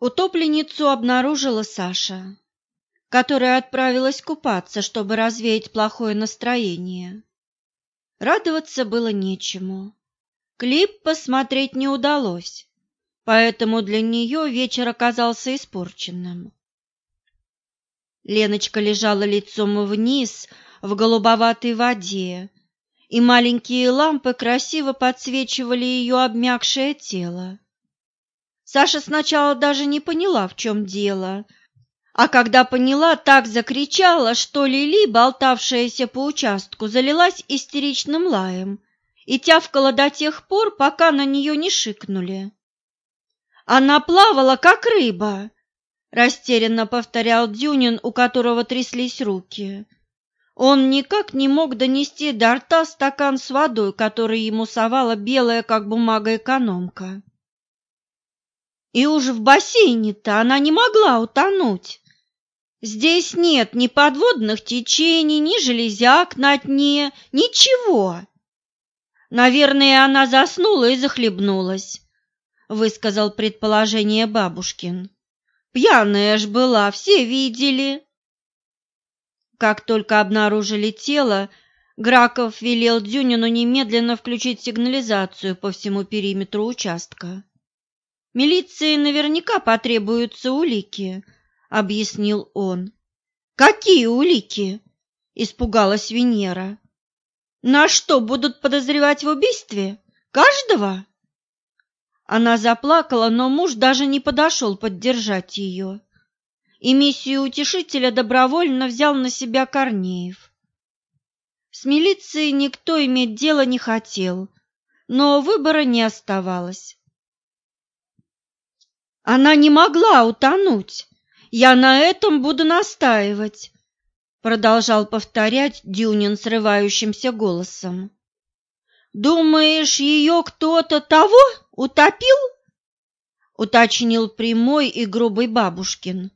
Утопленницу обнаружила Саша, которая отправилась купаться, чтобы развеять плохое настроение. Радоваться было нечему. Клип посмотреть не удалось, поэтому для нее вечер оказался испорченным. Леночка лежала лицом вниз в голубоватой воде, и маленькие лампы красиво подсвечивали ее обмякшее тело. Саша сначала даже не поняла, в чем дело, а когда поняла, так закричала, что Лили, болтавшаяся по участку, залилась истеричным лаем и тявкала до тех пор, пока на нее не шикнули. Она плавала, как рыба, растерянно повторял Дюнин, у которого тряслись руки. Он никак не мог донести до рта стакан с водой, который ему совала белая, как бумага, экономка. И уж в бассейне-то она не могла утонуть. Здесь нет ни подводных течений, ни железяк на дне, ничего. Наверное, она заснула и захлебнулась, высказал предположение бабушкин. Пьяная ж была, все видели. Как только обнаружили тело, Граков велел Дюнину немедленно включить сигнализацию по всему периметру участка. Милиции наверняка потребуются улики, объяснил он. Какие улики? испугалась Венера. На что будут подозревать в убийстве? Каждого? Она заплакала, но муж даже не подошел поддержать ее. И миссию утешителя добровольно взял на себя Корнеев. С милицией никто иметь дело не хотел, но выбора не оставалось. Она не могла утонуть. Я на этом буду настаивать, продолжал повторять Дюнин срывающимся голосом. Думаешь, ее кто-то того утопил? уточнил прямой и грубый бабушкин.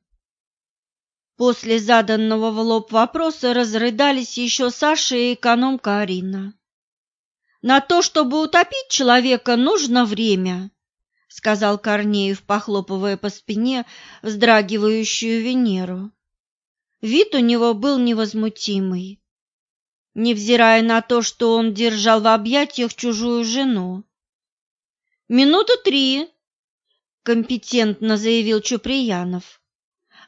После заданного в лоб вопроса разрыдались еще Саша и экономка Арина. На то, чтобы утопить человека, нужно время, сказал Корнеев, похлопывая по спине вздрагивающую Венеру. Вид у него был невозмутимый невзирая на то, что он держал в объятиях чужую жену. «Минуту три», — компетентно заявил Чуприянов.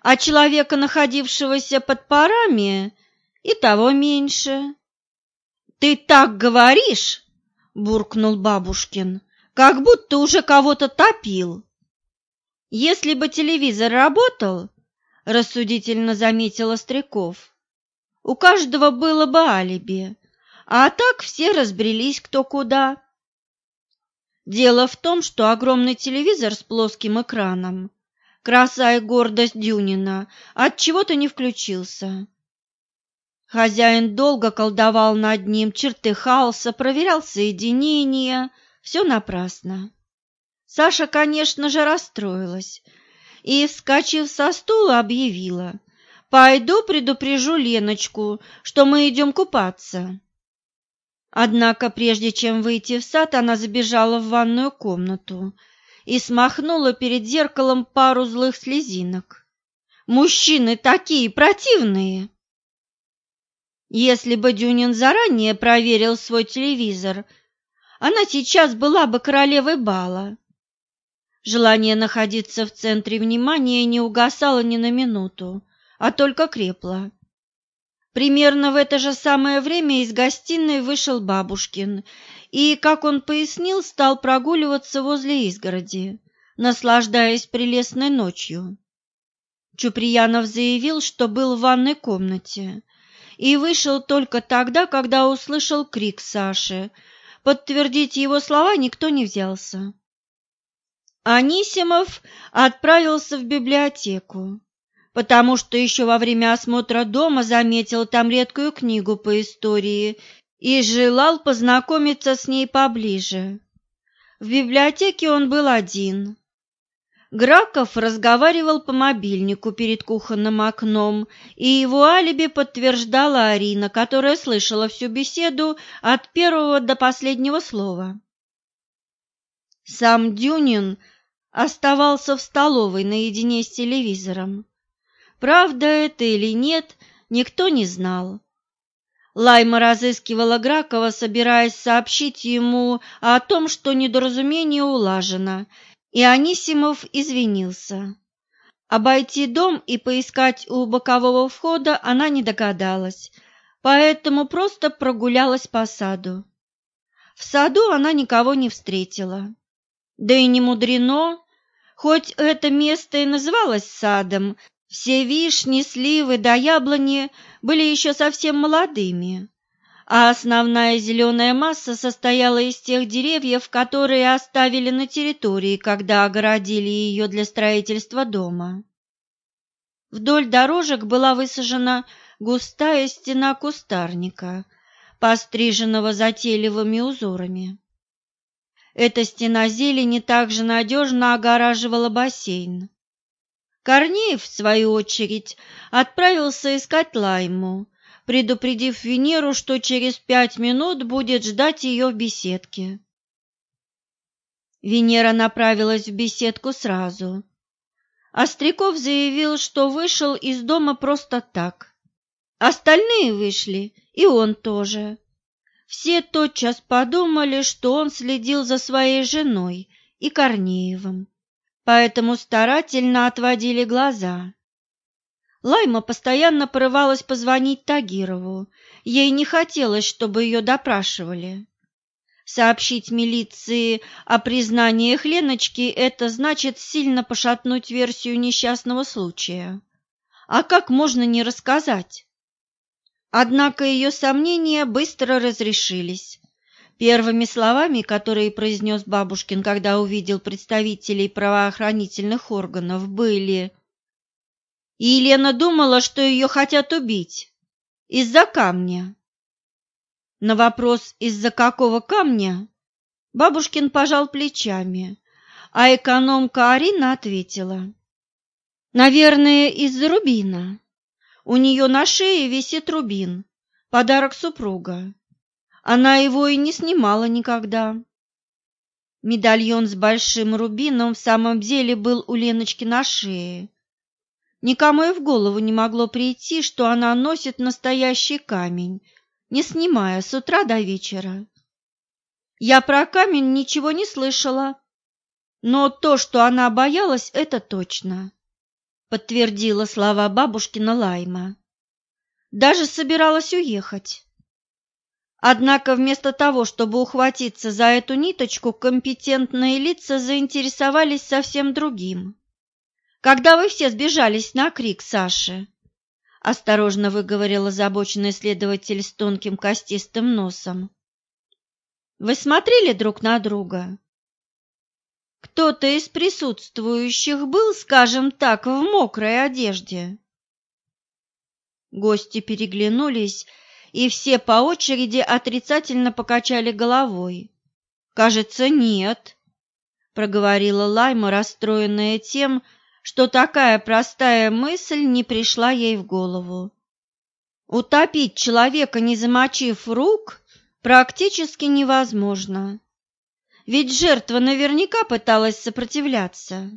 «А человека, находившегося под парами, и того меньше». «Ты так говоришь?» — буркнул Бабушкин, «как будто уже кого-то топил». «Если бы телевизор работал», — рассудительно заметил Остряков, у каждого было бы алиби, а так все разбрелись кто куда. Дело в том, что огромный телевизор с плоским экраном, краса и гордость Дюнина, от чего-то не включился. Хозяин долго колдовал над ним, чертыхался, проверял соединение, все напрасно. Саша, конечно же, расстроилась и, вскочив со стула, объявила – Пойду предупрежу Леночку, что мы идем купаться. Однако прежде чем выйти в сад, она забежала в ванную комнату и смахнула перед зеркалом пару злых слезинок. Мужчины такие противные. Если бы Дюнин заранее проверил свой телевизор, она сейчас была бы королевой бала. Желание находиться в центре внимания не угасало ни на минуту а только крепла. Примерно в это же самое время из гостиной вышел бабушкин и, как он пояснил, стал прогуливаться возле изгороди, наслаждаясь прелестной ночью. Чуприянов заявил, что был в ванной комнате, и вышел только тогда, когда услышал крик Саши. Подтвердить его слова никто не взялся. Анисимов отправился в библиотеку потому что еще во время осмотра дома заметил там редкую книгу по истории и желал познакомиться с ней поближе. В библиотеке он был один. Граков разговаривал по мобильнику перед кухонным окном, и его алиби подтверждала Арина, которая слышала всю беседу от первого до последнего слова. Сам Дюнин оставался в столовой наедине с телевизором. Правда это или нет, никто не знал. Лайма разыскивала Гракова, собираясь сообщить ему о том, что недоразумение улажено, и Анисимов извинился. Обойти дом и поискать у бокового входа она не догадалась, поэтому просто прогулялась по саду. В саду она никого не встретила. Да и не мудрено, хоть это место и называлось садом, все вишни, сливы да яблони были еще совсем молодыми, а основная зеленая масса состояла из тех деревьев, которые оставили на территории, когда огородили ее для строительства дома. Вдоль дорожек была высажена густая стена кустарника, постриженного затейливыми узорами. Эта стена зелени также надежно огораживала бассейн. Корнеев, в свою очередь, отправился искать Лайму, предупредив Венеру, что через пять минут будет ждать ее в беседке. Венера направилась в беседку сразу. Остряков заявил, что вышел из дома просто так. Остальные вышли, и он тоже. Все тотчас подумали, что он следил за своей женой и Корнеевым поэтому старательно отводили глаза. Лайма постоянно порывалась позвонить Тагирову. Ей не хотелось, чтобы ее допрашивали. Сообщить милиции о признаниях Леночки – это значит сильно пошатнуть версию несчастного случая. А как можно не рассказать? Однако ее сомнения быстро разрешились. Первыми словами, которые произнес Бабушкин, когда увидел представителей правоохранительных органов, были «И Елена думала, что ее хотят убить. Из-за камня». На вопрос «из-за какого камня?» Бабушкин пожал плечами, а экономка Арина ответила «Наверное, из-за рубина. У нее на шее висит рубин, подарок супруга. Она его и не снимала никогда. Медальон с большим рубином в самом деле был у Леночки на шее. Никому и в голову не могло прийти, что она носит настоящий камень, не снимая с утра до вечера. Я про камень ничего не слышала, но то, что она боялась, это точно, подтвердила слова бабушкина Лайма. Даже собиралась уехать. Однако вместо того, чтобы ухватиться за эту ниточку, компетентные лица заинтересовались совсем другим. «Когда вы все сбежались на крик Саши?» – осторожно выговорил озабоченный следователь с тонким костистым носом. «Вы смотрели друг на друга?» «Кто-то из присутствующих был, скажем так, в мокрой одежде?» Гости переглянулись и все по очереди отрицательно покачали головой. «Кажется, нет», — проговорила Лайма, расстроенная тем, что такая простая мысль не пришла ей в голову. Утопить человека, не замочив рук, практически невозможно. Ведь жертва наверняка пыталась сопротивляться.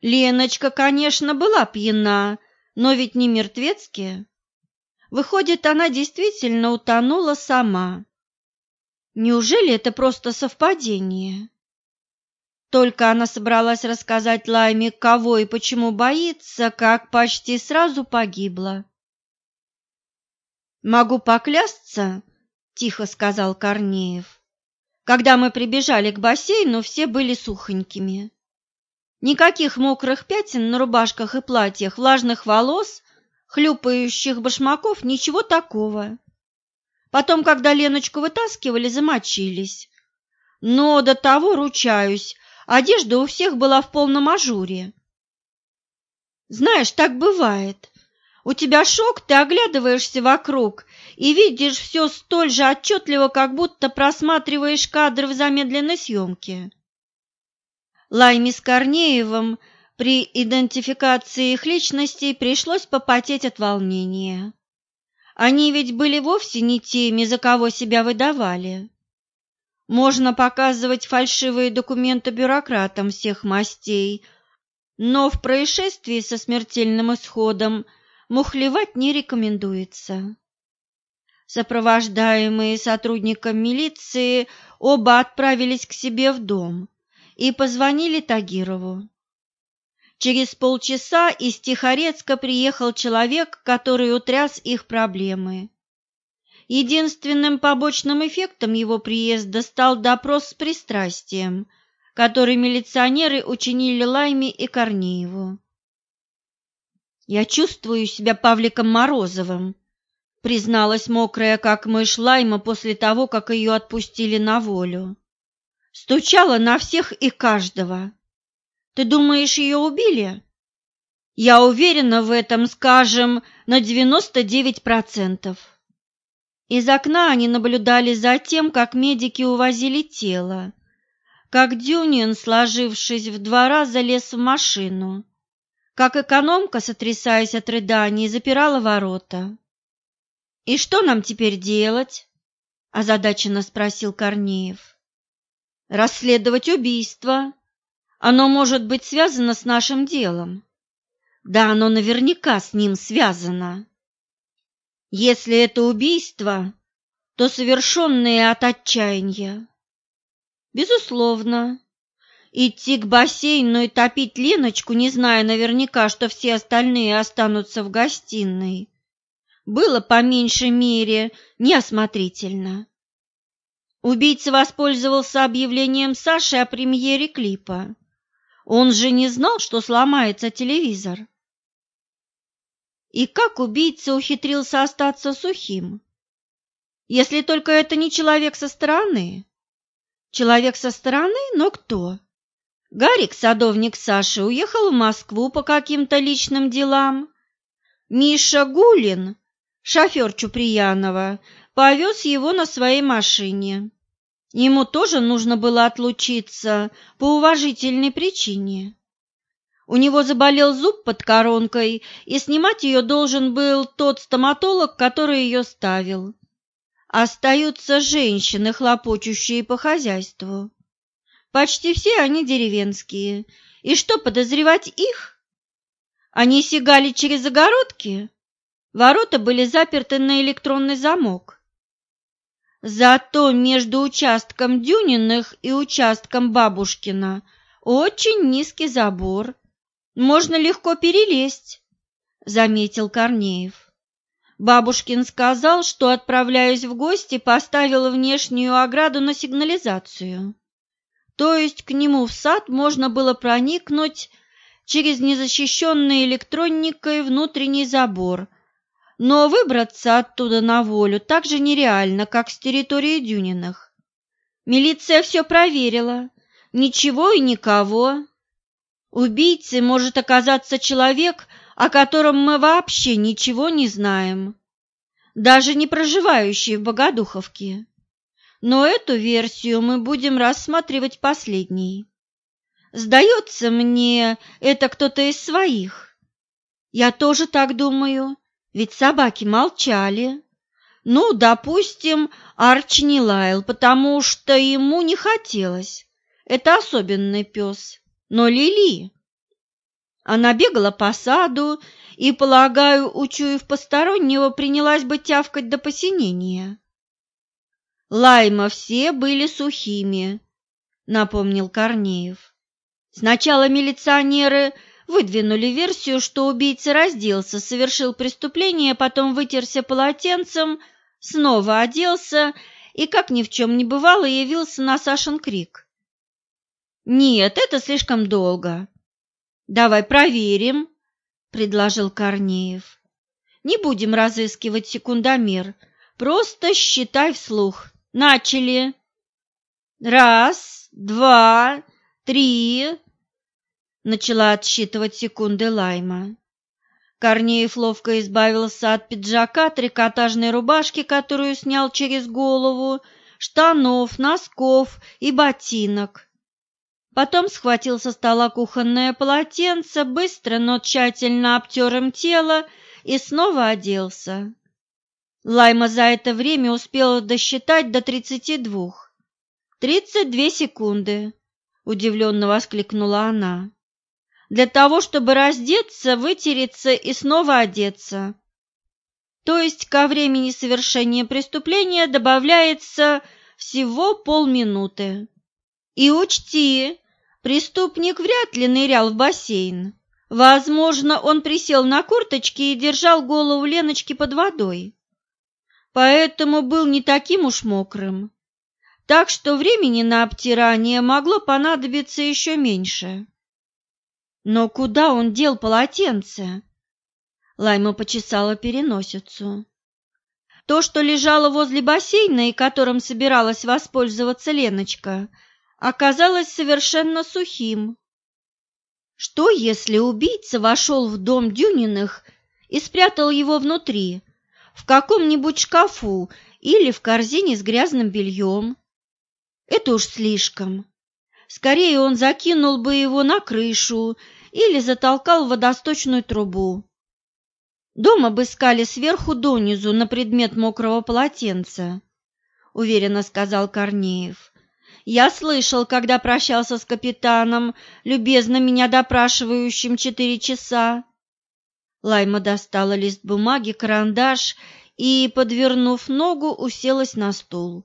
Леночка, конечно, была пьяна, но ведь не мертвецки. Выходит, она действительно утонула сама. Неужели это просто совпадение? Только она собралась рассказать Лайме, кого и почему боится, как почти сразу погибла. «Могу поклясться», — тихо сказал Корнеев. «Когда мы прибежали к бассейну, все были сухонькими. Никаких мокрых пятен на рубашках и платьях, влажных волос хлюпающих башмаков ничего такого. Потом, когда Леночку вытаскивали, замочились. Но до того, ручаюсь, одежда у всех была в полном ажуре. Знаешь, так бывает. У тебя шок, ты оглядываешься вокруг и видишь все столь же отчетливо, как будто просматриваешь кадры в замедленной съемке. Лайми с Корнеевым – при идентификации их личностей пришлось попотеть от волнения. Они ведь были вовсе не теми, за кого себя выдавали. Можно показывать фальшивые документы бюрократам всех мастей, но в происшествии со смертельным исходом мухлевать не рекомендуется. Сопровождаемые сотрудником милиции, оба отправились к себе в дом и позвонили Тагирову. Через полчаса из Тихорецка приехал человек, который утряс их проблемы. Единственным побочным эффектом его приезда стал допрос с пристрастием, который милиционеры учинили Лайме и Корнееву. «Я чувствую себя Павликом Морозовым», — призналась мокрая, как мышь Лайма после того, как ее отпустили на волю. «Стучала на всех и каждого. Ты думаешь, ее убили? Я уверена в этом, скажем, на девяносто девять процентов. Из окна они наблюдали за тем, как медики увозили тело, как Дюнин, сложившись в два раза, лез в машину, как экономка, сотрясаясь от рыданий, запирала ворота. «И что нам теперь делать?» – озадаченно спросил Корнеев. «Расследовать убийство», оно может быть связано с нашим делом. Да, оно наверняка с ним связано. Если это убийство, то совершенное от отчаяния. Безусловно. Идти к бассейну и топить Леночку, не зная наверняка, что все остальные останутся в гостиной, было по меньшей мере неосмотрительно. Убийца воспользовался объявлением Саши о премьере клипа. Он же не знал, что сломается телевизор. И как убийца ухитрился остаться сухим? Если только это не человек со стороны. Человек со стороны, но кто? Гарик, садовник Саши, уехал в Москву по каким-то личным делам. Миша Гулин, шофер Чуприянова, повез его на своей машине. Ему тоже нужно было отлучиться по уважительной причине. У него заболел зуб под коронкой, и снимать ее должен был тот стоматолог, который ее ставил. Остаются женщины, хлопочущие по хозяйству. Почти все они деревенские. И что, подозревать их? Они сигали через загородки? Ворота были заперты на электронный замок. Зато между участком Дюниных и участком Бабушкина очень низкий забор. Можно легко перелезть, заметил Корнеев. Бабушкин сказал, что, отправляясь в гости, поставил внешнюю ограду на сигнализацию. То есть к нему в сад можно было проникнуть через незащищенный электроникой внутренний забор – но выбраться оттуда на волю так же нереально, как с территории Дюниных. Милиция все проверила. Ничего и никого. Убийцей может оказаться человек, о котором мы вообще ничего не знаем, даже не проживающий в Богодуховке. Но эту версию мы будем рассматривать последней. Сдается мне, это кто-то из своих. Я тоже так думаю, ведь собаки молчали. Ну, допустим, Арч не лаял, потому что ему не хотелось. Это особенный пес. Но Лили... Она бегала по саду и, полагаю, учуяв постороннего, принялась бы тявкать до посинения. Лайма все были сухими, напомнил Корнеев. Сначала милиционеры выдвинули версию, что убийца разделся, совершил преступление, потом вытерся полотенцем, снова оделся и, как ни в чем не бывало, явился на Сашин крик. «Нет, это слишком долго. Давай проверим», — предложил Корнеев. «Не будем разыскивать секундомер, просто считай вслух. Начали. Раз, два, три, начала отсчитывать секунды Лайма. Корнеев ловко избавился от пиджака, трикотажной рубашки, которую снял через голову, штанов, носков и ботинок. Потом схватил со стола кухонное полотенце, быстро, но тщательно обтер им тело и снова оделся. Лайма за это время успела досчитать до тридцати двух. «Тридцать две секунды», — удивленно воскликнула она. «Для того, чтобы раздеться, вытереться и снова одеться. То есть ко времени совершения преступления добавляется всего полминуты. И учти, преступник вряд ли нырял в бассейн. Возможно, он присел на корточки и держал голову Леночки под водой. Поэтому был не таким уж мокрым. Так что времени на обтирание могло понадобиться еще меньше. Но куда он дел полотенце? Лайма почесала переносицу. То, что лежало возле бассейна и которым собиралась воспользоваться Леночка, оказалось совершенно сухим. Что, если убийца вошел в дом Дюниных и спрятал его внутри, в каком-нибудь шкафу или в корзине с грязным бельем? Это уж слишком. Скорее он закинул бы его на крышу или затолкал в водосточную трубу. Дом обыскали сверху донизу на предмет мокрого полотенца, уверенно сказал Корнеев. Я слышал, когда прощался с капитаном, любезно меня допрашивающим четыре часа. Лайма достала лист бумаги, карандаш и, подвернув ногу, уселась на стул.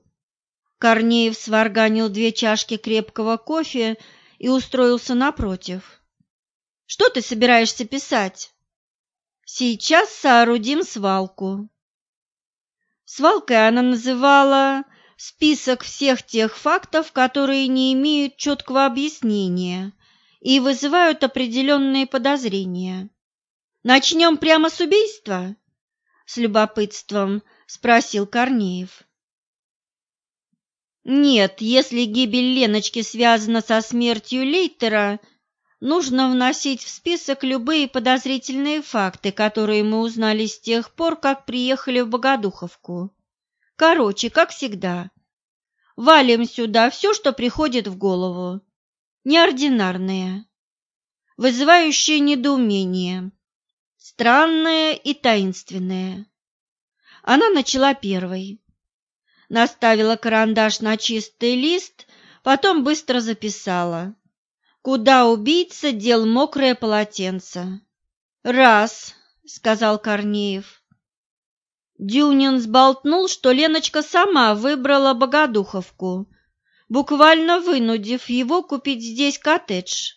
Корнеев сварганил две чашки крепкого кофе и устроился напротив. «Что ты собираешься писать?» Сейчас соорудим свалку. Свалкой она называла список всех тех фактов, которые не имеют четкого объяснения и вызывают определенные подозрения. Начнем прямо с убийства? С любопытством спросил Корнеев. Нет, если гибель Леночки связана со смертью Лейтера, нужно вносить в список любые подозрительные факты, которые мы узнали с тех пор, как приехали в Богодуховку. Короче, как всегда, валим сюда все, что приходит в голову. Неординарное, вызывающее недоумение, странное и таинственное. Она начала первой. Наставила карандаш на чистый лист, потом быстро записала – куда убийца дел мокрое полотенце. «Раз», — сказал Корнеев. Дюнин сболтнул, что Леночка сама выбрала Богодуховку, буквально вынудив его купить здесь коттедж.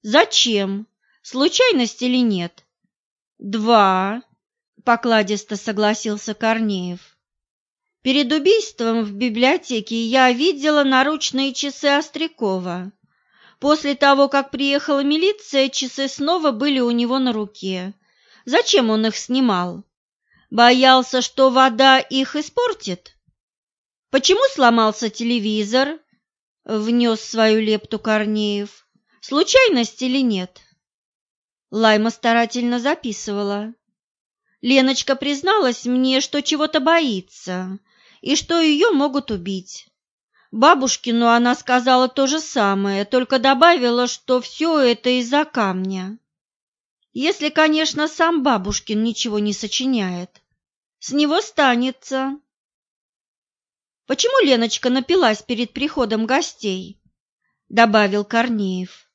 «Зачем? Случайность или нет?» «Два», — покладисто согласился Корнеев. «Перед убийством в библиотеке я видела наручные часы Острякова. После того, как приехала милиция, часы снова были у него на руке. Зачем он их снимал? Боялся, что вода их испортит? Почему сломался телевизор? Внес свою лепту Корнеев. Случайность или нет? Лайма старательно записывала. Леночка призналась мне, что чего-то боится и что ее могут убить. Бабушкину она сказала то же самое, только добавила, что все это из-за камня. Если, конечно, сам бабушкин ничего не сочиняет. С него станется. Почему Леночка напилась перед приходом гостей? Добавил Корнеев.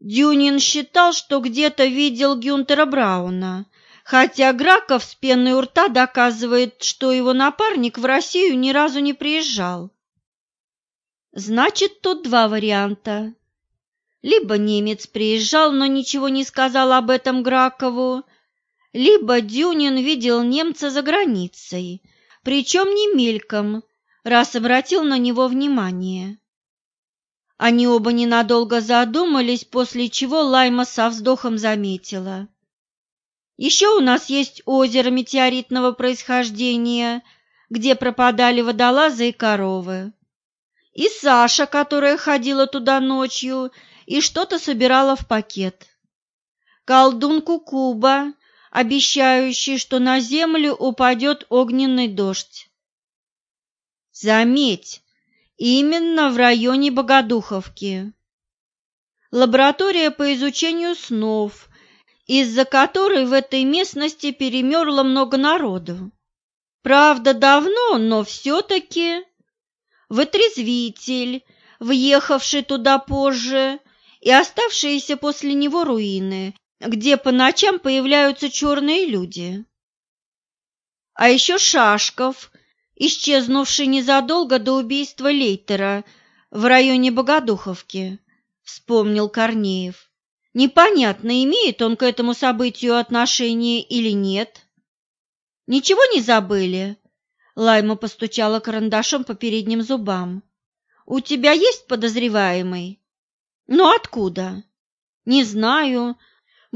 Дюнин считал, что где-то видел Гюнтера Брауна, хотя Граков с пеной у рта доказывает, что его напарник в Россию ни разу не приезжал. Значит, тут два варианта. Либо немец приезжал, но ничего не сказал об этом Гракову, либо Дюнин видел немца за границей, причем не мельком, раз обратил на него внимание. Они оба ненадолго задумались, после чего Лайма со вздохом заметила. «Еще у нас есть озеро метеоритного происхождения, где пропадали водолазы и коровы и Саша, которая ходила туда ночью и что-то собирала в пакет. Колдунку Куба, обещающий, что на землю упадет огненный дождь. Заметь, именно в районе Богодуховки. Лаборатория по изучению снов, из-за которой в этой местности перемерло много народу. Правда, давно, но все-таки вытрезвитель, въехавший туда позже, и оставшиеся после него руины, где по ночам появляются черные люди. А еще Шашков, исчезнувший незадолго до убийства Лейтера в районе Богодуховки, вспомнил Корнеев. Непонятно, имеет он к этому событию отношение или нет. Ничего не забыли? Лайма постучала карандашом по передним зубам. У тебя есть подозреваемый? Ну откуда? Не знаю.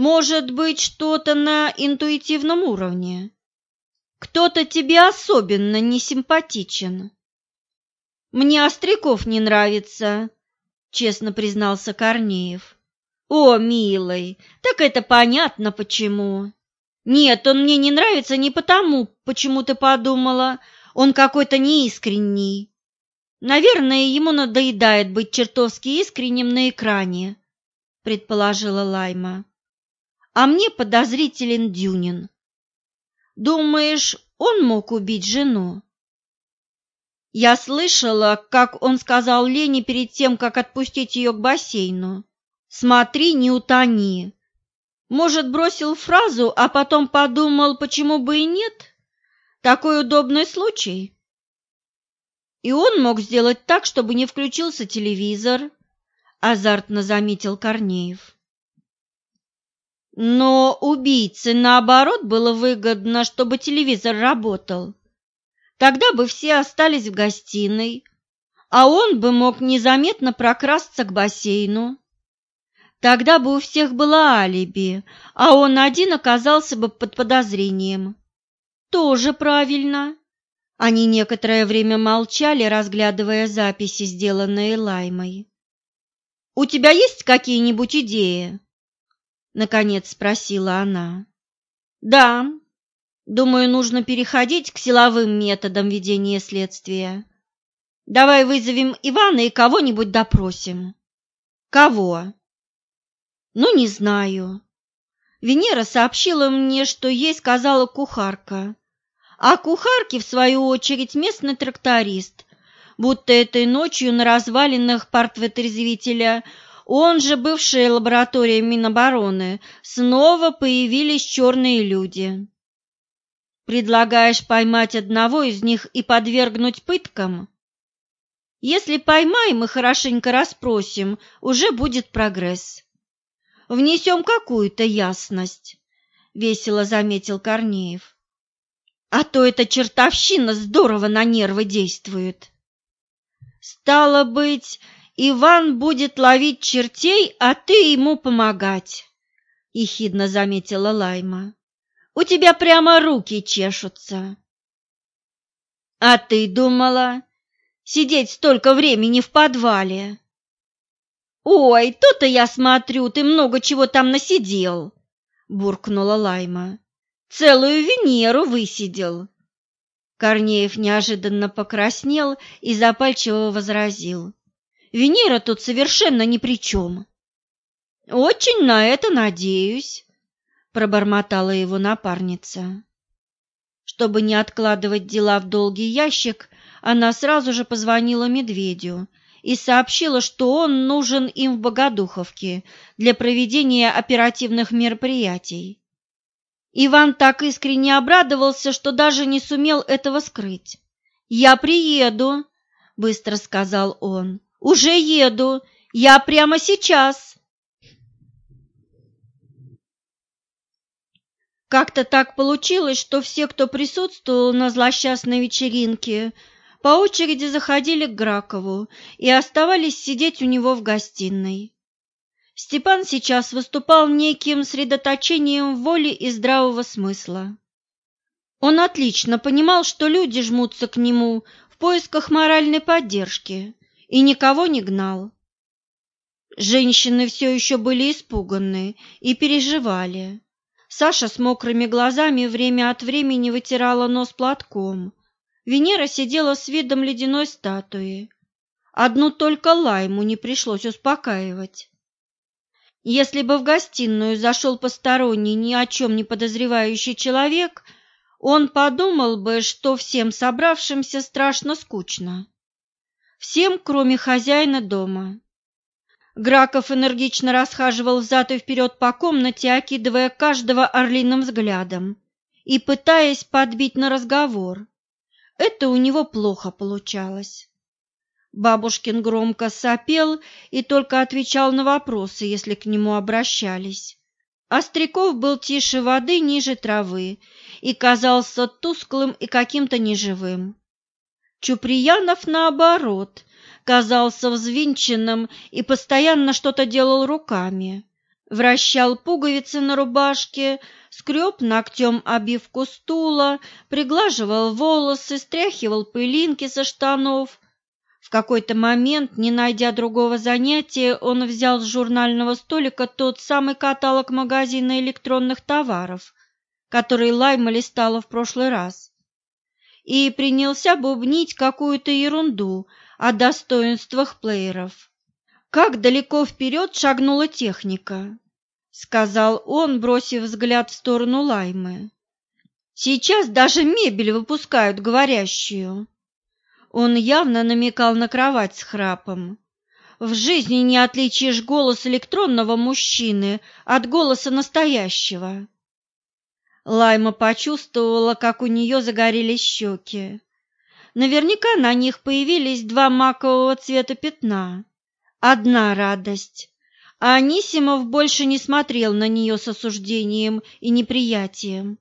Может быть, что-то на интуитивном уровне. Кто-то тебе особенно не симпатичен. Мне Остряков не нравится, честно признался Корнеев. О, милый, так это понятно почему. Нет, он мне не нравится не потому, почему ты подумала, он какой-то неискренний. Наверное, ему надоедает быть чертовски искренним на экране, предположила Лайма. А мне подозрителен Дюнин. Думаешь, он мог убить жену? Я слышала, как он сказал Лене перед тем, как отпустить ее к бассейну. «Смотри, не утони». Может, бросил фразу, а потом подумал, почему бы и нет? Такой удобный случай. И он мог сделать так, чтобы не включился телевизор, азартно заметил Корнеев. Но убийце, наоборот, было выгодно, чтобы телевизор работал. Тогда бы все остались в гостиной, а он бы мог незаметно прокрасться к бассейну. Тогда бы у всех было алиби, а он один оказался бы под подозрением. Тоже правильно. Они некоторое время молчали, разглядывая записи, сделанные Лаймой. «У тебя есть какие-нибудь идеи?» Наконец спросила она. «Да, думаю, нужно переходить к силовым методам ведения следствия. Давай вызовем Ивана и кого-нибудь допросим». «Кого?» «Ну, не знаю. Венера сообщила мне, что ей сказала кухарка. А кухарке, в свою очередь, местный тракторист, будто этой ночью на развалинах партвотрезвителя он же бывшая лаборатория Минобороны, снова появились черные люди. Предлагаешь поймать одного из них и подвергнуть пыткам? Если поймаем и хорошенько расспросим, уже будет прогресс. Внесем какую-то ясность, — весело заметил Корнеев. А то эта чертовщина здорово на нервы действует. Стало быть, Иван будет ловить чертей, а ты ему помогать, — ехидно заметила Лайма. У тебя прямо руки чешутся. А ты думала сидеть столько времени в подвале? Ой, то-то я смотрю, ты много чего там насидел, буркнула Лайма. Целую Венеру высидел. Корнеев неожиданно покраснел и запальчиво возразил. Венера тут совершенно ни при чем. Очень на это надеюсь, пробормотала его напарница. Чтобы не откладывать дела в долгий ящик, она сразу же позвонила Медведю и сообщила, что он нужен им в Богодуховке для проведения оперативных мероприятий. Иван так искренне обрадовался, что даже не сумел этого скрыть. «Я приеду», — быстро сказал он. Уже еду. Я прямо сейчас. Как-то так получилось, что все, кто присутствовал на злосчастной вечеринке, по очереди заходили к Гракову и оставались сидеть у него в гостиной. Степан сейчас выступал неким средоточением воли и здравого смысла. Он отлично понимал, что люди жмутся к нему в поисках моральной поддержки, и никого не гнал. Женщины все еще были испуганы и переживали. Саша с мокрыми глазами время от времени вытирала нос платком. Венера сидела с видом ледяной статуи. Одну только Лайму не пришлось успокаивать. Если бы в гостиную зашел посторонний, ни о чем не подозревающий человек, он подумал бы, что всем собравшимся страшно скучно. Всем, кроме хозяина дома. Граков энергично расхаживал взад и вперед по комнате, окидывая каждого орлиным взглядом и пытаясь подбить на разговор. Это у него плохо получалось. Бабушкин громко сопел и только отвечал на вопросы, если к нему обращались. Остряков был тише воды, ниже травы, и казался тусклым и каким-то неживым. Чуприянов, наоборот, казался взвинченным и постоянно что-то делал руками. Вращал пуговицы на рубашке, скреб ногтем обивку стула, приглаживал волосы, стряхивал пылинки со штанов – в какой-то момент, не найдя другого занятия, он взял с журнального столика тот самый каталог магазина электронных товаров, который Лайма листала в прошлый раз, и принялся бубнить какую-то ерунду о достоинствах плееров. «Как далеко вперед шагнула техника», — сказал он, бросив взгляд в сторону Лаймы. «Сейчас даже мебель выпускают говорящую». Он явно намекал на кровать с храпом. В жизни не отличишь голос электронного мужчины от голоса настоящего. Лайма почувствовала, как у нее загорелись щеки. Наверняка на них появились два макового цвета пятна. Одна радость. А Анисимов больше не смотрел на нее с осуждением и неприятием.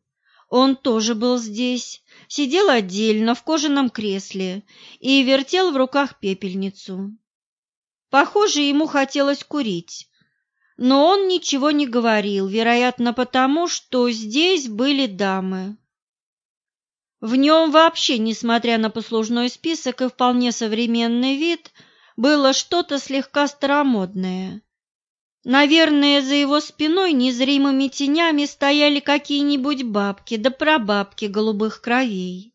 Он тоже был здесь, сидел отдельно в кожаном кресле и вертел в руках пепельницу. Похоже, ему хотелось курить, но он ничего не говорил, вероятно, потому, что здесь были дамы. В нем вообще, несмотря на послужной список и вполне современный вид, было что-то слегка старомодное. Наверное, за его спиной незримыми тенями стояли какие-нибудь бабки да прабабки голубых кровей.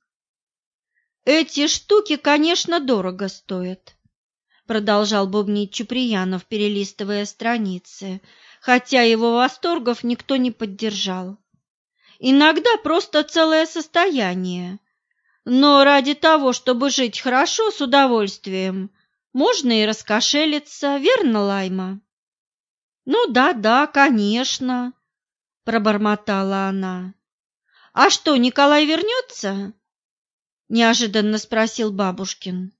«Эти штуки, конечно, дорого стоят», — продолжал бубнить Чуприянов, перелистывая страницы, хотя его восторгов никто не поддержал. «Иногда просто целое состояние. Но ради того, чтобы жить хорошо, с удовольствием, можно и раскошелиться, верно, Лайма?» Ну да, да, конечно, пробормотала она. А что, Николай вернется? неожиданно спросил бабушкин.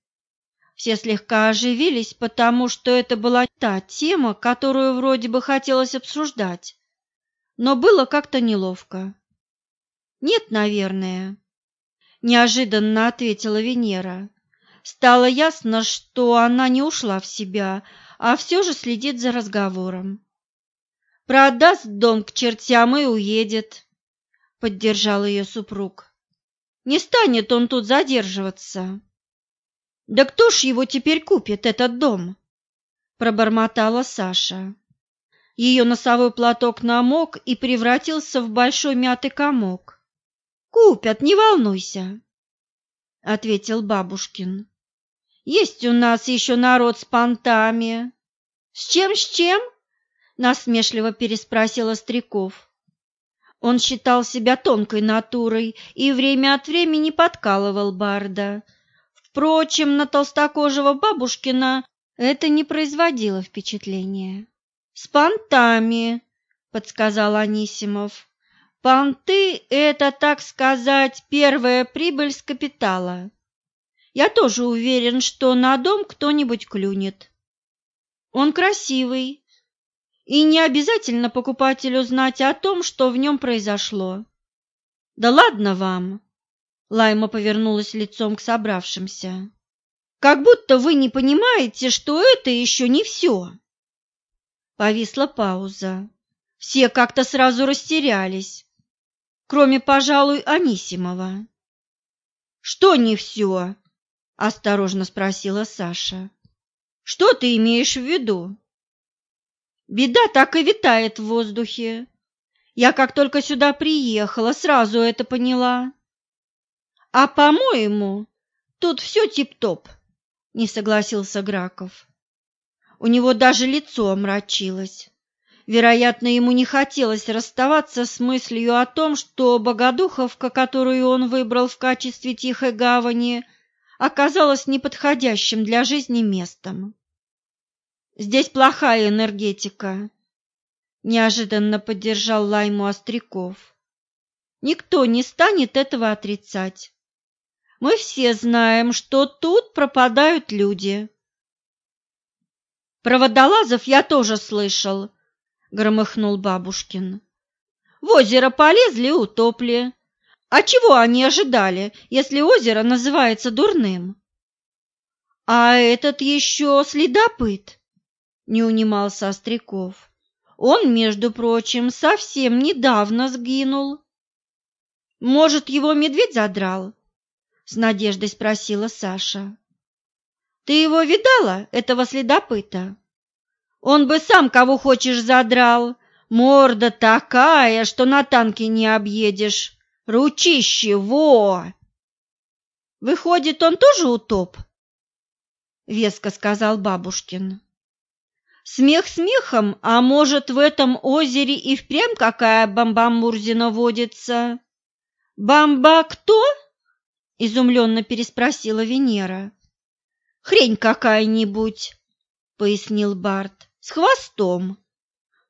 Все слегка оживились, потому что это была та тема, которую вроде бы хотелось обсуждать, но было как-то неловко. Нет, наверное, неожиданно ответила Венера. Стало ясно, что она не ушла в себя, а все же следит за разговором. «Продаст дом к чертям и уедет», — поддержал ее супруг. «Не станет он тут задерживаться». «Да кто ж его теперь купит, этот дом?» — пробормотала Саша. Ее носовой платок намок и превратился в большой мятый комок. «Купят, не волнуйся», — ответил бабушкин. Есть у нас еще народ с понтами. С чем, с чем? Насмешливо переспросил Остряков. Он считал себя тонкой натурой и время от времени подкалывал Барда. Впрочем, на толстокожего бабушкина это не производило впечатления. «С понтами», — подсказал Анисимов. «Понты — это, так сказать, первая прибыль с капитала. Я тоже уверен, что на дом кто-нибудь клюнет. Он красивый, и не обязательно покупателю знать о том, что в нем произошло. Да ладно вам, Лайма повернулась лицом к собравшимся. Как будто вы не понимаете, что это еще не все. Повисла пауза. Все как-то сразу растерялись, кроме, пожалуй, Анисимова. Что не все? — осторожно спросила Саша. «Что ты имеешь в виду?» «Беда так и витает в воздухе. Я как только сюда приехала, сразу это поняла». «А, по-моему, тут все тип-топ», — не согласился Граков. У него даже лицо омрачилось. Вероятно, ему не хотелось расставаться с мыслью о том, что Богодуховка, которую он выбрал в качестве тихой гавани, оказалось неподходящим для жизни местом. Здесь плохая энергетика, неожиданно поддержал Лайму Остряков. Никто не станет этого отрицать. Мы все знаем, что тут пропадают люди. Про водолазов я тоже слышал, громыхнул Бабушкин. В озеро полезли и утопли. А чего они ожидали, если озеро называется дурным? А этот еще следопыт, не унимался Остряков. Он, между прочим, совсем недавно сгинул. Может, его медведь задрал? С надеждой спросила Саша. Ты его видала, этого следопыта? Он бы сам кого хочешь задрал. Морда такая, что на танке не объедешь. Ручище, во! Выходит, он тоже утоп? Веско сказал бабушкин. Смех смехом, а может, в этом озере и впрямь какая бамбамурзина водится? Бамба кто? Изумленно переспросила Венера. Хрень какая-нибудь, пояснил Барт, с хвостом.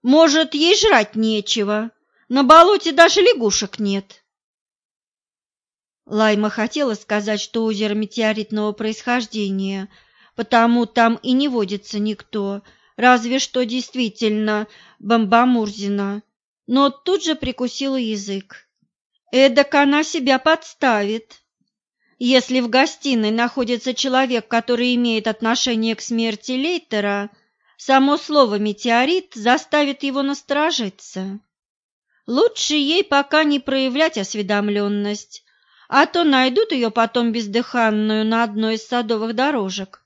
Может, ей жрать нечего. На болоте даже лягушек нет. Лайма хотела сказать, что озеро метеоритного происхождения, потому там и не водится никто, разве что действительно бомбамурзина, но тут же прикусила язык. Эдак она себя подставит. Если в гостиной находится человек, который имеет отношение к смерти Лейтера, само слово «метеорит» заставит его насторожиться. Лучше ей пока не проявлять осведомленность, а то найдут ее потом бездыханную на одной из садовых дорожек.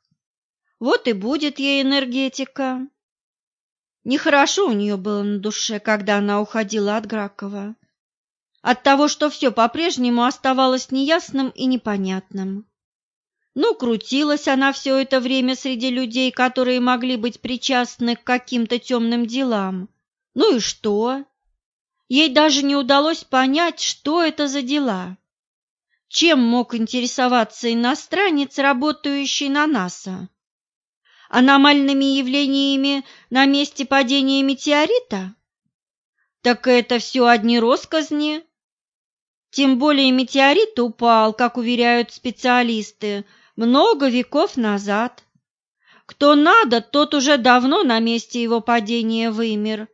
Вот и будет ей энергетика. Нехорошо у нее было на душе, когда она уходила от Гракова. От того, что все по-прежнему оставалось неясным и непонятным. Ну, крутилась она все это время среди людей, которые могли быть причастны к каким-то темным делам. Ну и что? Ей даже не удалось понять, что это за дела. Чем мог интересоваться иностранец, работающий на НАСА? аномальными явлениями на месте падения метеорита? Так это все одни росказни. Тем более метеорит упал, как уверяют специалисты, много веков назад. Кто надо, тот уже давно на месте его падения вымер.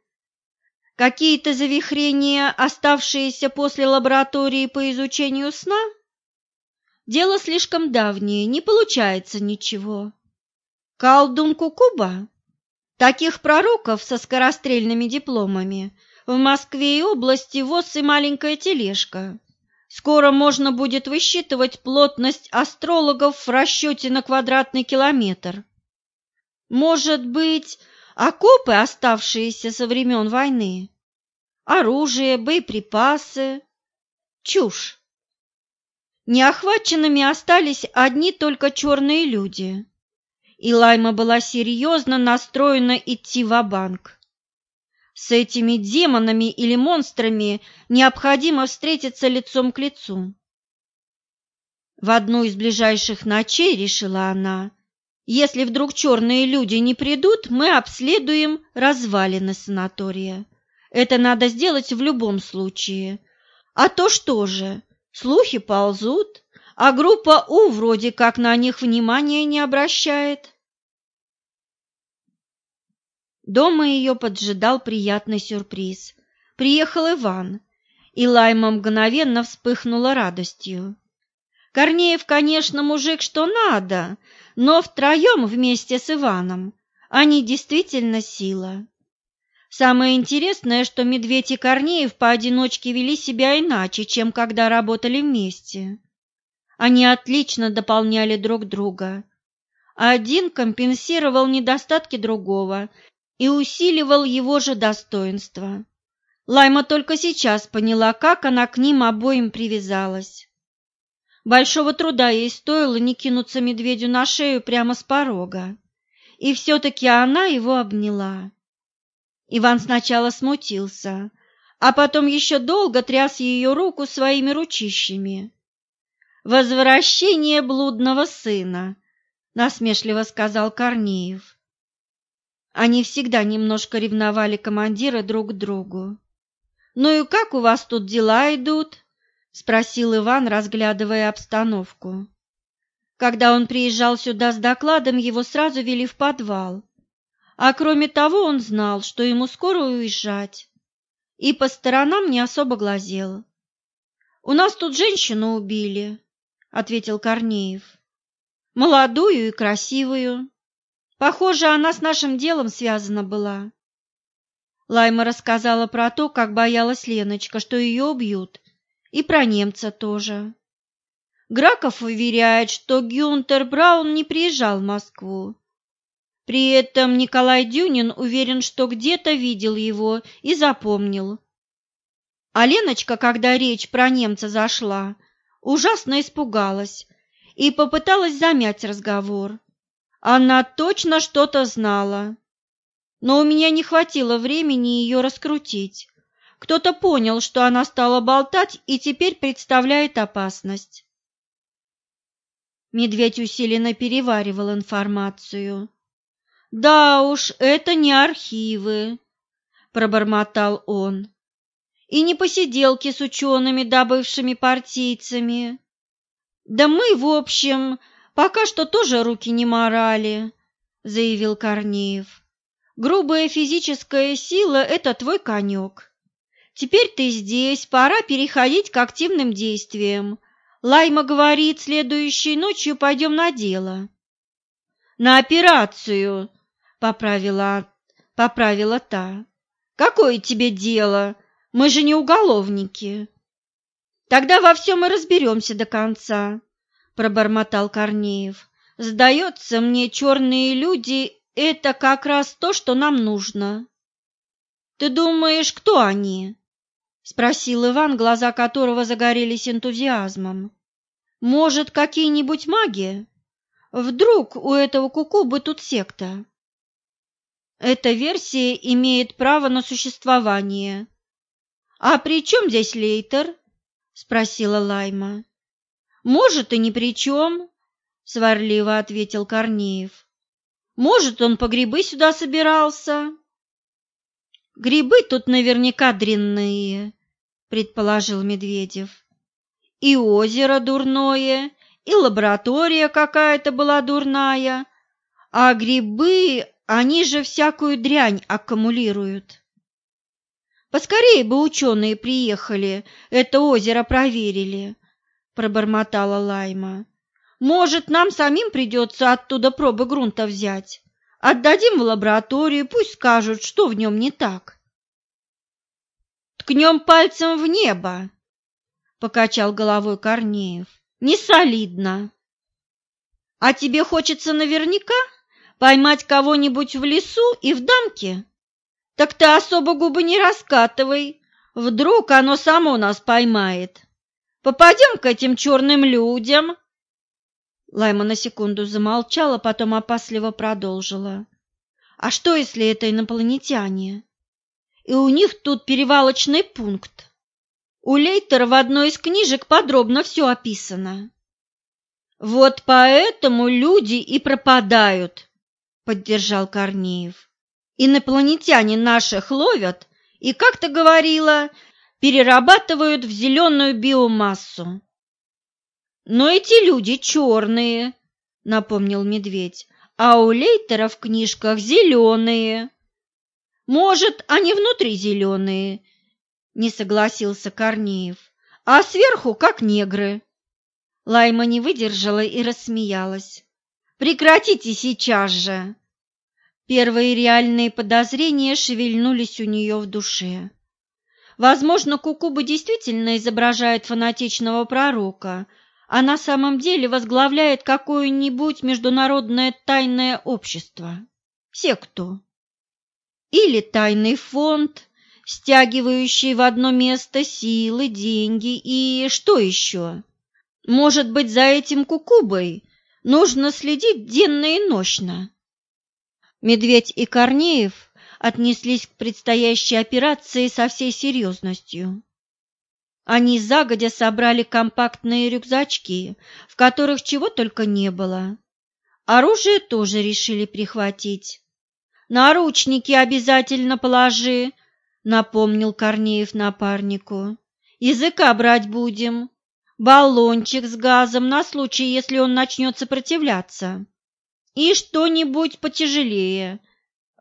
Какие-то завихрения, оставшиеся после лаборатории по изучению сна? Дело слишком давнее, не получается ничего. Колдун Кукуба? Таких пророков со скорострельными дипломами в Москве и области воз и маленькая тележка. Скоро можно будет высчитывать плотность астрологов в расчете на квадратный километр. Может быть, окопы, оставшиеся со времен войны? Оружие, боеприпасы? Чушь. Неохваченными остались одни только черные люди и Лайма была серьезно настроена идти в банк С этими демонами или монстрами необходимо встретиться лицом к лицу. В одну из ближайших ночей, решила она, если вдруг черные люди не придут, мы обследуем развалины санатория. Это надо сделать в любом случае. А то что же, слухи ползут, а группа У вроде как на них внимания не обращает. Дома ее поджидал приятный сюрприз. Приехал Иван, и Лайма мгновенно вспыхнула радостью. Корнеев, конечно, мужик что надо, но втроем вместе с Иваном они действительно сила. Самое интересное, что Медведь и Корнеев поодиночке вели себя иначе, чем когда работали вместе. Они отлично дополняли друг друга. Один компенсировал недостатки другого и усиливал его же достоинство. Лайма только сейчас поняла, как она к ним обоим привязалась. Большого труда ей стоило не кинуться медведю на шею прямо с порога, и все-таки она его обняла. Иван сначала смутился, а потом еще долго тряс ее руку своими ручищами. возвращение блудного сына, насмешливо сказал Корнеев. Они всегда немножко ревновали командира друг к другу. «Ну и как у вас тут дела идут?» – спросил Иван, разглядывая обстановку. Когда он приезжал сюда с докладом, его сразу вели в подвал. А кроме того, он знал, что ему скоро уезжать, и по сторонам не особо глазел. «У нас тут женщину убили», — ответил Корнеев. «Молодую и красивую. Похоже, она с нашим делом связана была». Лайма рассказала про то, как боялась Леночка, что ее убьют, и про немца тоже. Граков уверяет, что Гюнтер Браун не приезжал в Москву. При этом Николай Дюнин уверен, что где-то видел его и запомнил. А Леночка, когда речь про немца зашла, ужасно испугалась и попыталась замять разговор. Она точно что-то знала, но у меня не хватило времени ее раскрутить. Кто-то понял, что она стала болтать и теперь представляет опасность. Медведь усиленно переваривал информацию. «Да уж, это не архивы», — пробормотал он и не посиделки с учеными, да бывшими партийцами. Да мы, в общем, пока что тоже руки не морали, заявил Корнеев. Грубая физическая сила – это твой конек. Теперь ты здесь, пора переходить к активным действиям. Лайма говорит, следующей ночью пойдем на дело. На операцию, поправила, поправила та. Какое тебе дело? Мы же не уголовники. Тогда во всем и разберемся до конца, пробормотал Корнеев. Сдается мне, черные люди – это как раз то, что нам нужно. Ты думаешь, кто они? Спросил Иван, глаза которого загорелись энтузиазмом. Может, какие-нибудь маги? Вдруг у этого кукубы тут секта? Эта версия имеет право на существование, «А при чем здесь Лейтер?» – спросила Лайма. «Может, и ни при чем», – сварливо ответил Корнеев. «Может, он по грибы сюда собирался?» «Грибы тут наверняка дрянные», – предположил Медведев. «И озеро дурное, и лаборатория какая-то была дурная, а грибы, они же всякую дрянь аккумулируют». Поскорее бы ученые приехали, это озеро проверили, пробормотала Лайма. Может, нам самим придется оттуда пробы грунта взять. Отдадим в лабораторию, пусть скажут, что в нем не так. Ткнем пальцем в небо, покачал головой Корнеев. Не солидно. А тебе хочется наверняка поймать кого-нибудь в лесу и в дамке? Так ты особо губы не раскатывай, вдруг оно само нас поймает. Попадем к этим черным людям. Лайма на секунду замолчала, потом опасливо продолжила. А что, если это инопланетяне? И у них тут перевалочный пункт. У Лейтера в одной из книжек подробно все описано. Вот поэтому люди и пропадают, поддержал Корнеев. Инопланетяне наших ловят и, как ты говорила, перерабатывают в зеленую биомассу. Но эти люди черные, напомнил медведь, а у Лейтера в книжках зеленые. Может, они внутри зеленые, не согласился Корнеев, а сверху как негры. Лайма не выдержала и рассмеялась. Прекратите сейчас же. Первые реальные подозрения шевельнулись у нее в душе. Возможно, Кукуба действительно изображает фанатичного пророка, а на самом деле возглавляет какое-нибудь международное тайное общество, секту. Или тайный фонд, стягивающий в одно место силы, деньги и что еще? Может быть, за этим Кукубой нужно следить денно и ночно? Медведь и Корнеев отнеслись к предстоящей операции со всей серьезностью. Они загодя собрали компактные рюкзачки, в которых чего только не было. Оружие тоже решили прихватить. «Наручники обязательно положи», — напомнил Корнеев напарнику. «Языка брать будем. Баллончик с газом на случай, если он начнет сопротивляться. И что-нибудь потяжелее.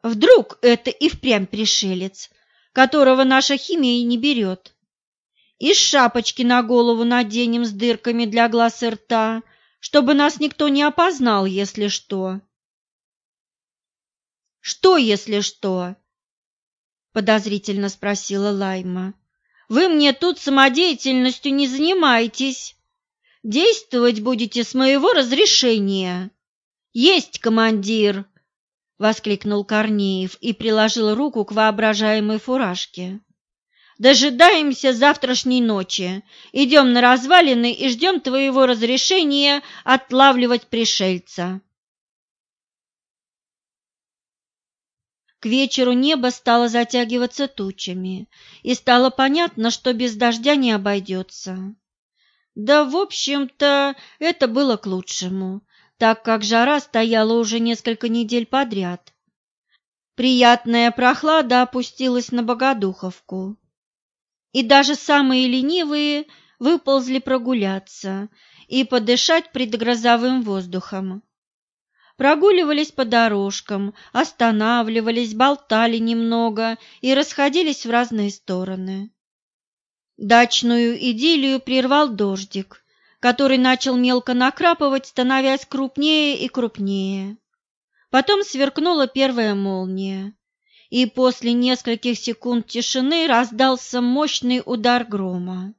Вдруг это и впрямь пришелец, которого наша химия не берет. И шапочки на голову наденем с дырками для глаз и рта, чтобы нас никто не опознал, если что. «Что, если что?» – подозрительно спросила Лайма. «Вы мне тут самодеятельностью не занимаетесь. Действовать будете с моего разрешения». «Есть, командир!» – воскликнул Корнеев и приложил руку к воображаемой фуражке. «Дожидаемся завтрашней ночи. Идем на развалины и ждем твоего разрешения отлавливать пришельца». К вечеру небо стало затягиваться тучами, и стало понятно, что без дождя не обойдется. Да, в общем-то, это было к лучшему, так как жара стояла уже несколько недель подряд. Приятная прохлада опустилась на Богодуховку, и даже самые ленивые выползли прогуляться и подышать предгрозовым воздухом. Прогуливались по дорожкам, останавливались, болтали немного и расходились в разные стороны. Дачную идиллию прервал дождик, который начал мелко накрапывать, становясь крупнее и крупнее. Потом сверкнула первая молния, и после нескольких секунд тишины раздался мощный удар грома.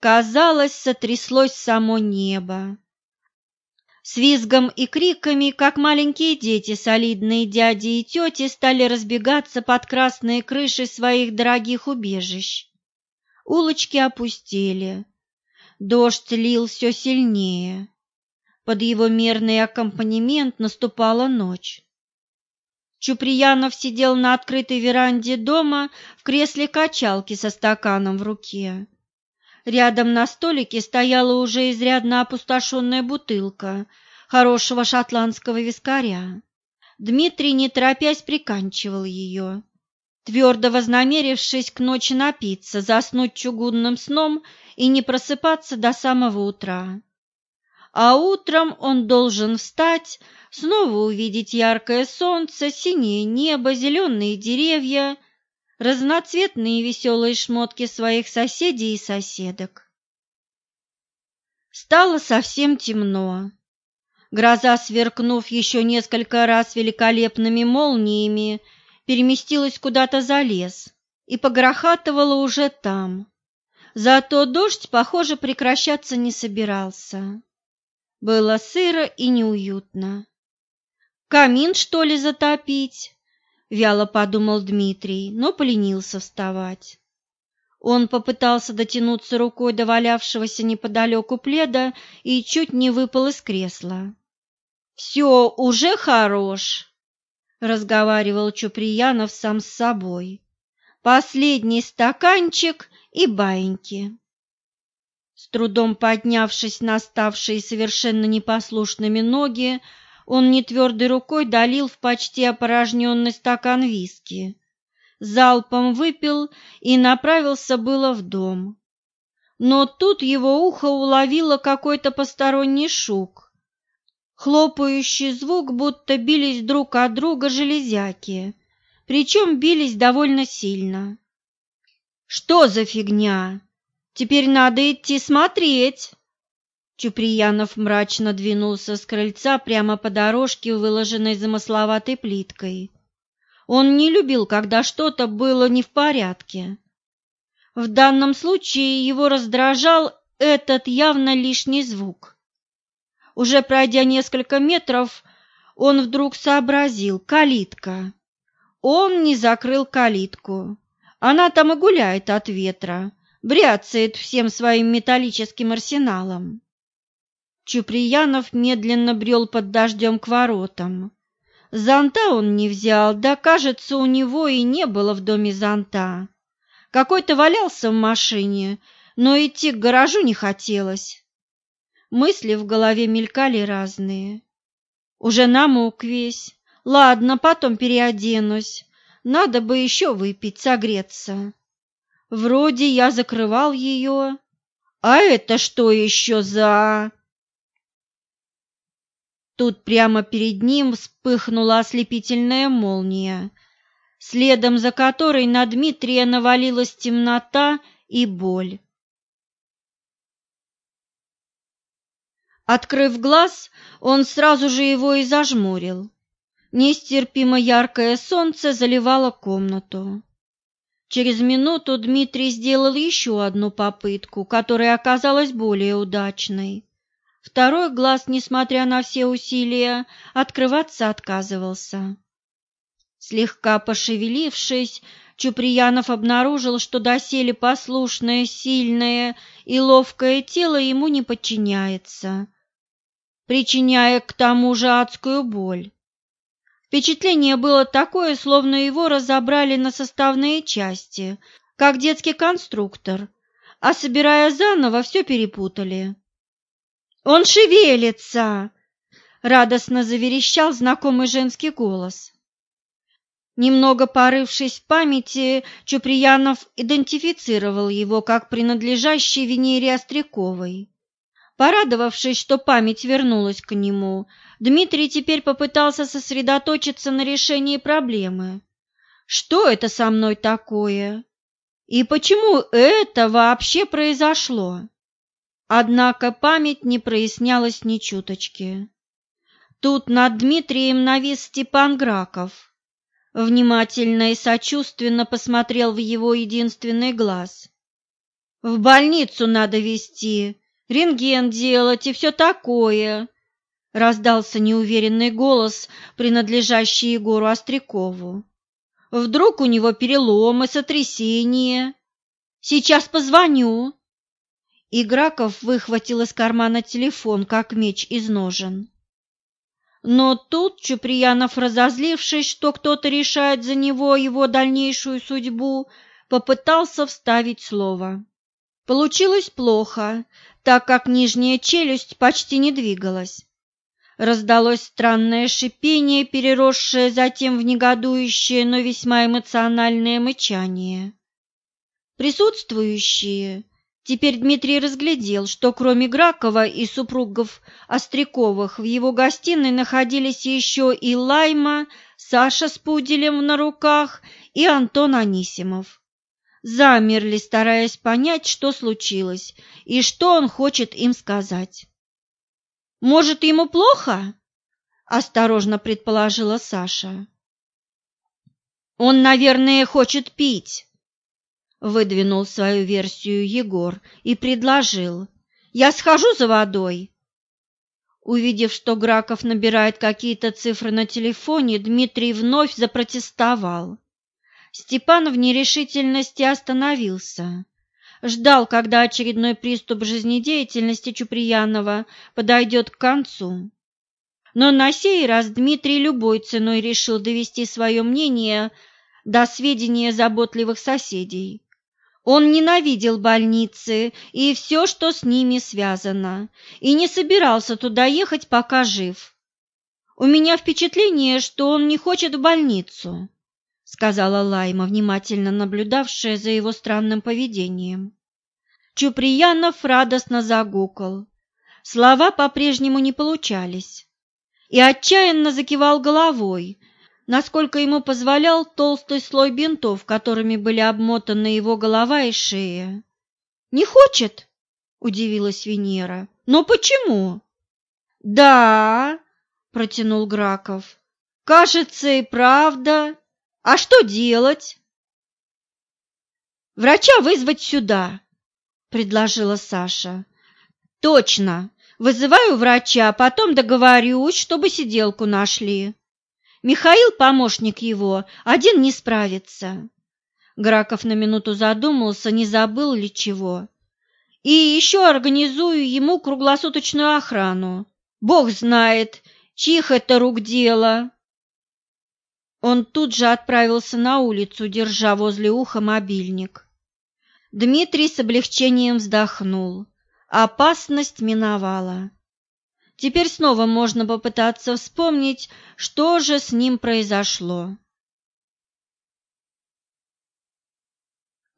Казалось, сотряслось само небо. С визгом и криками, как маленькие дети, солидные дяди и тети стали разбегаться под красные крыши своих дорогих убежищ. Улочки опустели. Дождь лил все сильнее. Под его мерный аккомпанемент наступала ночь. Чуприянов сидел на открытой веранде дома в кресле качалки со стаканом в руке. Рядом на столике стояла уже изрядно опустошенная бутылка хорошего шотландского вискаря. Дмитрий, не торопясь, приканчивал ее, твердо вознамерившись к ночи напиться, заснуть чугунным сном и не просыпаться до самого утра. А утром он должен встать, снова увидеть яркое солнце, синее небо, зеленые деревья — разноцветные веселые шмотки своих соседей и соседок. Стало совсем темно. Гроза, сверкнув еще несколько раз великолепными молниями, переместилась куда-то за лес и погрохатывала уже там. Зато дождь, похоже, прекращаться не собирался. Было сыро и неуютно. Камин, что ли, затопить? вяло подумал Дмитрий, но поленился вставать. Он попытался дотянуться рукой до валявшегося неподалеку пледа и чуть не выпал из кресла. «Все, уже хорош!» — разговаривал Чуприянов сам с собой. «Последний стаканчик и баиньки». С трудом поднявшись на ставшие совершенно непослушными ноги, он нетвердой рукой долил в почти опорожненный стакан виски, залпом выпил и направился было в дом. Но тут его ухо уловило какой-то посторонний шук, хлопающий звук, будто бились друг от друга железяки, причем бились довольно сильно. «Что за фигня? Теперь надо идти смотреть!» Чуприянов мрачно двинулся с крыльца прямо по дорожке, выложенной замысловатой плиткой. Он не любил, когда что-то было не в порядке. В данном случае его раздражал этот явно лишний звук. Уже пройдя несколько метров, он вдруг сообразил – калитка. Он не закрыл калитку. Она там и гуляет от ветра, бряцает всем своим металлическим арсеналом. Чуприянов медленно брел под дождем к воротам. Зонта он не взял, да, кажется, у него и не было в доме зонта. Какой-то валялся в машине, но идти к гаражу не хотелось. Мысли в голове мелькали разные. Уже намок весь. Ладно, потом переоденусь. Надо бы еще выпить, согреться. Вроде я закрывал ее. А это что еще за... Тут прямо перед ним вспыхнула ослепительная молния, следом за которой на Дмитрия навалилась темнота и боль. Открыв глаз, он сразу же его и зажмурил. Нестерпимо яркое солнце заливало комнату. Через минуту Дмитрий сделал еще одну попытку, которая оказалась более удачной. Второй глаз, несмотря на все усилия, открываться отказывался. Слегка пошевелившись, Чуприянов обнаружил, что доселе послушное, сильное и ловкое тело ему не подчиняется, причиняя к тому же адскую боль. Впечатление было такое, словно его разобрали на составные части, как детский конструктор, а собирая заново, все перепутали. «Он шевелится!» — радостно заверещал знакомый женский голос. Немного порывшись в памяти, Чуприянов идентифицировал его как принадлежащий Венере Остряковой. Порадовавшись, что память вернулась к нему, Дмитрий теперь попытался сосредоточиться на решении проблемы. Что это со мной такое? И почему это вообще произошло? Однако память не прояснялась ни чуточки. Тут над Дмитрием навис Степан Граков. Внимательно и сочувственно посмотрел в его единственный глаз. «В больницу надо везти, рентген делать и все такое», — раздался неуверенный голос, принадлежащий Егору Острякову. «Вдруг у него переломы, сотрясение? Сейчас позвоню». Играков выхватил из кармана телефон, как меч из ножен. Но тут Чуприянов, разозлившись, что кто-то решает за него его дальнейшую судьбу, попытался вставить слово. Получилось плохо, так как нижняя челюсть почти не двигалась. Раздалось странное шипение, переросшее затем в негодующее, но весьма эмоциональное мычание. Присутствующие Теперь Дмитрий разглядел, что кроме Гракова и супругов Остряковых в его гостиной находились еще и Лайма, Саша с пуделем на руках и Антон Анисимов. Замерли, стараясь понять, что случилось и что он хочет им сказать. «Может, ему плохо?» – осторожно предположила Саша. «Он, наверное, хочет пить», выдвинул свою версию Егор и предложил. «Я схожу за водой». Увидев, что Граков набирает какие-то цифры на телефоне, Дмитрий вновь запротестовал. Степан в нерешительности остановился. Ждал, когда очередной приступ жизнедеятельности Чуприянова подойдет к концу. Но на сей раз Дмитрий любой ценой решил довести свое мнение до сведения заботливых соседей. Он ненавидел больницы и все, что с ними связано, и не собирался туда ехать, пока жив. «У меня впечатление, что он не хочет в больницу», — сказала Лайма, внимательно наблюдавшая за его странным поведением. Чуприянов радостно загукал. Слова по-прежнему не получались. И отчаянно закивал головой, насколько ему позволял толстый слой бинтов, которыми были обмотаны его голова и шея. «Не хочет?» – удивилась Венера. «Но почему?» «Да», – протянул Граков. «Кажется, и правда. А что делать?» «Врача вызвать сюда», – предложила Саша. «Точно. Вызываю врача, потом договорюсь, чтобы сиделку нашли». Михаил, помощник его, один не справится. Граков на минуту задумался, не забыл ли чего. И еще организую ему круглосуточную охрану. Бог знает, чьих это рук дело. Он тут же отправился на улицу, держа возле уха мобильник. Дмитрий с облегчением вздохнул. Опасность миновала. Теперь снова можно попытаться вспомнить, что же с ним произошло.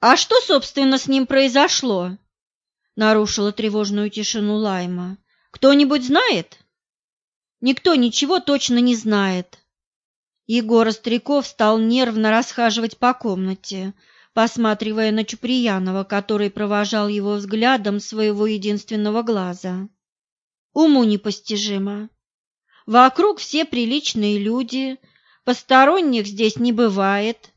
«А что, собственно, с ним произошло?» — нарушила тревожную тишину Лайма. «Кто-нибудь знает?» «Никто ничего точно не знает». Егор Остряков стал нервно расхаживать по комнате, посматривая на Чуприянова, который провожал его взглядом своего единственного глаза. Уму непостижимо. Вокруг все приличные люди, посторонних здесь не бывает.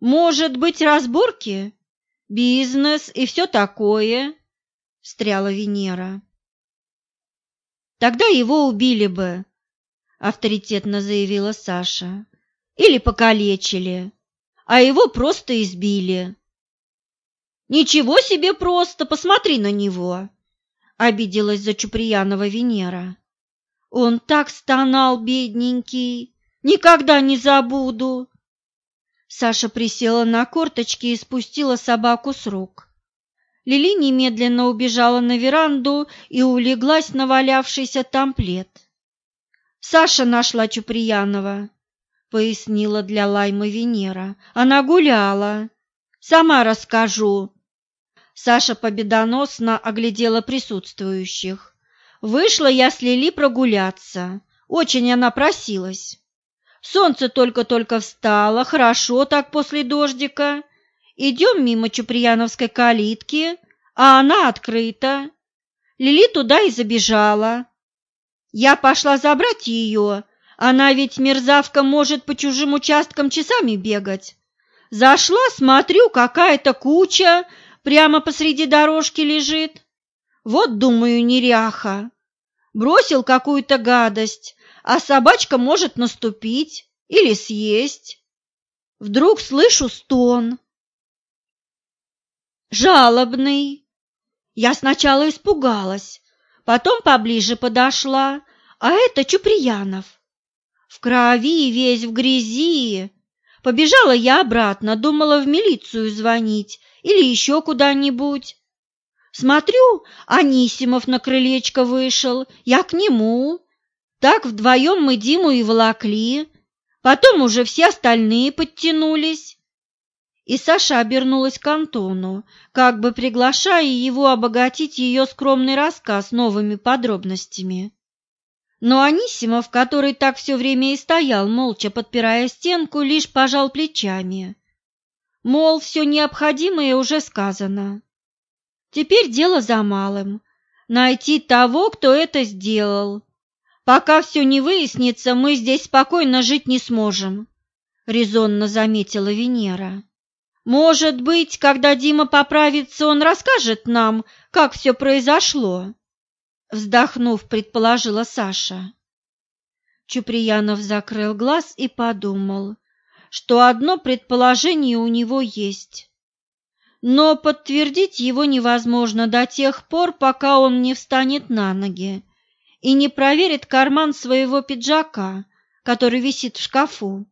Может быть, разборки? Бизнес и все такое? Встряла Венера. Тогда его убили бы, авторитетно заявила Саша. Или покалечили, а его просто избили. Ничего себе просто, посмотри на него, обиделась за Чуприянова Венера. Он так стонал, бедненький, никогда не забуду. Саша присела на корточки и спустила собаку с рук. Лили немедленно убежала на веранду и улеглась на валявшийся там плед. Саша нашла Чуприянова, пояснила для Лаймы Венера. Она гуляла. Сама расскажу. Саша победоносно оглядела присутствующих. Вышла я с Лили прогуляться. Очень она просилась. Солнце только-только встало, хорошо так после дождика. Идем мимо Чуприяновской калитки, а она открыта. Лили туда и забежала. Я пошла забрать ее, она ведь, мерзавка, может по чужим участкам часами бегать. Зашла, смотрю, какая-то куча прямо посреди дорожки лежит. Вот, думаю, неряха. Бросил какую-то гадость, а собачка может наступить или съесть. Вдруг слышу стон. Жалобный. Я сначала испугалась, потом поближе подошла, а это Чуприянов. В крови, весь в грязи. Побежала я обратно, думала в милицию звонить или еще куда-нибудь. Смотрю, Анисимов на крылечко вышел, я к нему. Так вдвоем мы Диму и волокли, потом уже все остальные подтянулись. И Саша обернулась к Антону, как бы приглашая его обогатить ее скромный рассказ новыми подробностями. Но Анисимов, который так все время и стоял, молча подпирая стенку, лишь пожал плечами. Мол, все необходимое уже сказано. Теперь дело за малым – найти того, кто это сделал, Пока все не выяснится, мы здесь спокойно жить не сможем, резонно заметила Венера. Может быть, когда Дима поправится, он расскажет нам, как все произошло, вздохнув, предположила Саша. Чуприянов закрыл глаз и подумал, что одно предположение у него есть. Но подтвердить его невозможно до тех пор, пока он не встанет на ноги и не проверит карман своего пиджака, который висит в шкафу.